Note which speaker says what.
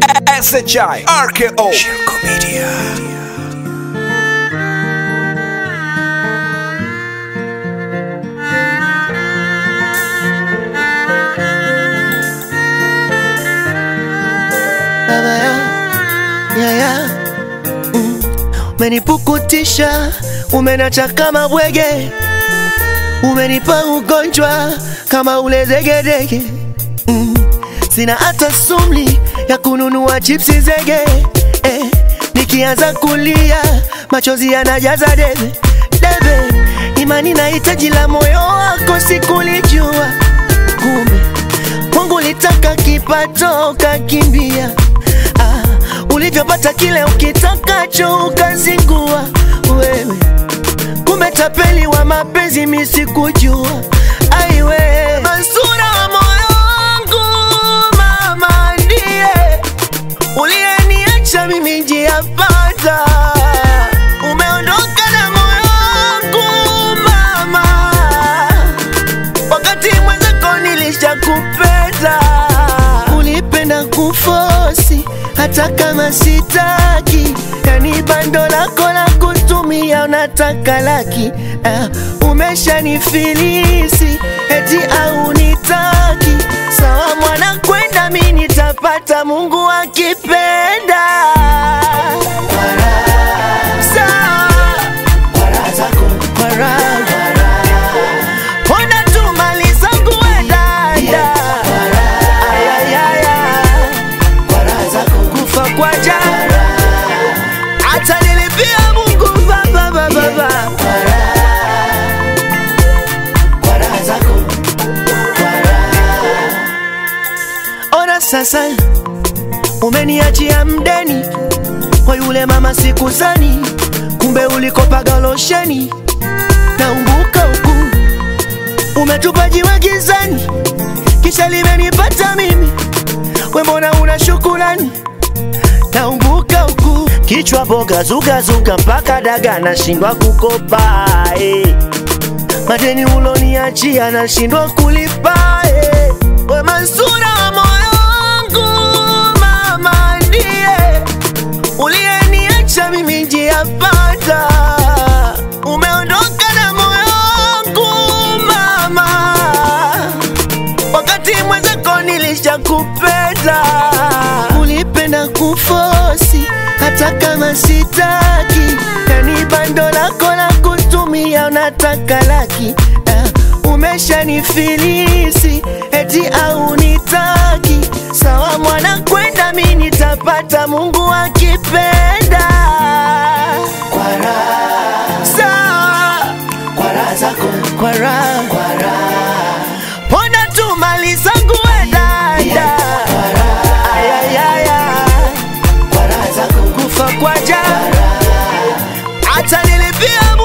Speaker 1: SHI RKO Shirko Media
Speaker 2: baba ya ya ya mm. Umenipukutisha, umenacha kama bwege, umenipa ugonjwa kama ule zegedege mm. Sina hata sumli ya kununua chipsi zege eh. Nikianza kulia machozi yanajaza debe debe, imani na hitaji la moyo wako sikulijua, kumbe Mungu litaka kipato kakimbia. Ah, ulivyopata kile ukitakacho ukazingua wewe, kumbe tapeli wa mapenzi misikujua. Aiwe Ulipenda kufosi hata kama sitaki, yani bando lako la kutumia unataka laki. Uh, umeshanifilisi eti au nitaki. Sawa mwana, kwenda mi nitapata, Mungu akipenda. Ona sasa umeniachia mdeni kwa yule mama sikuzani, kumbe ulikopaga losheni naumbuka huku umetupa jiwe gizani, kisha limenipata mimi, we mbona una shukurani? Naumbuka huku kichwa boga zugazuga mpaka daga nashindwa kukopa eh. Madeni uloniachia nashindwa kulipa eh. sijakupenda, ulipenda kufosi hata kama sitaki, yani bando lako la kutumia unataka laki. Uh, umeshanifilisi eti au nitaki sawa mwana kwenda, mi nitapata Mungu akipenda. Kwa raha zako. Kwa raha hata nilipia